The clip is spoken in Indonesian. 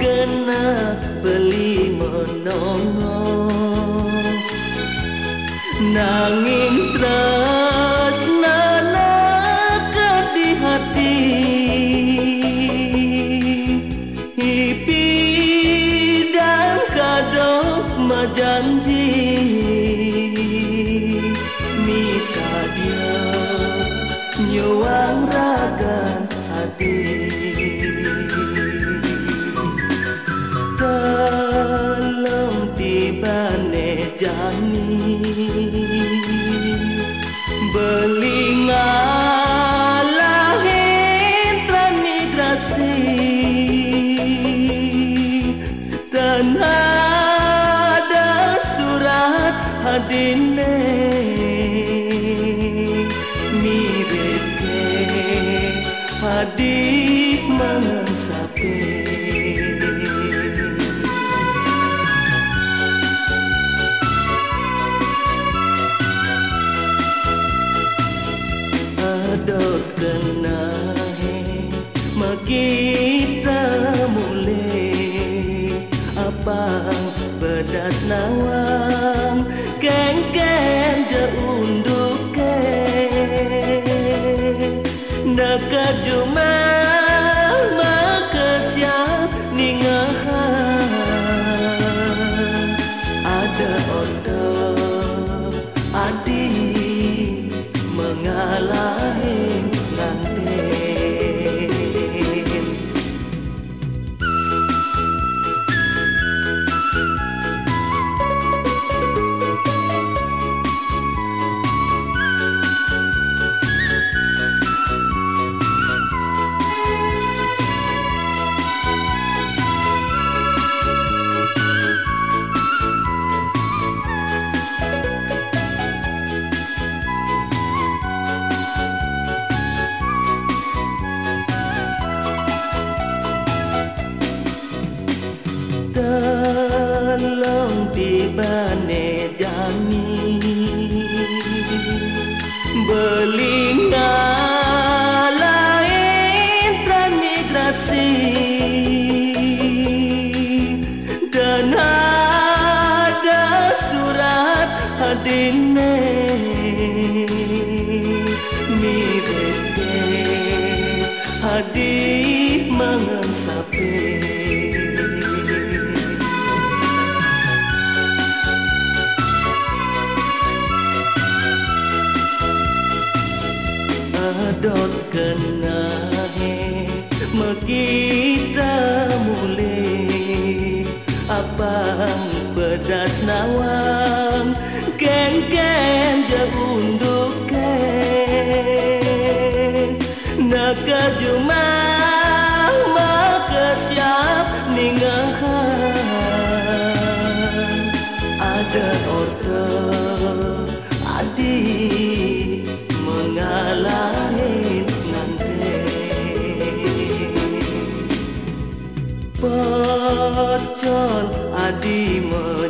gena beli menongos nanging terus nana di hati. Ipi dan kadok majanji. Misa dia nyuang ragan jani Belingalahin transmigrasi Tanada surat hadine. Mirip ke hadik kejuma bekerja ningahan ada order Tolong tiba ne jami Belinga lain transmigrasi. Dan ada surat hadine. Mirip ke hadik don kenahe meki ta mule apang bedas nawang keng keng jabunduk naga juma maka siap ningahan ada orang চল আদিমা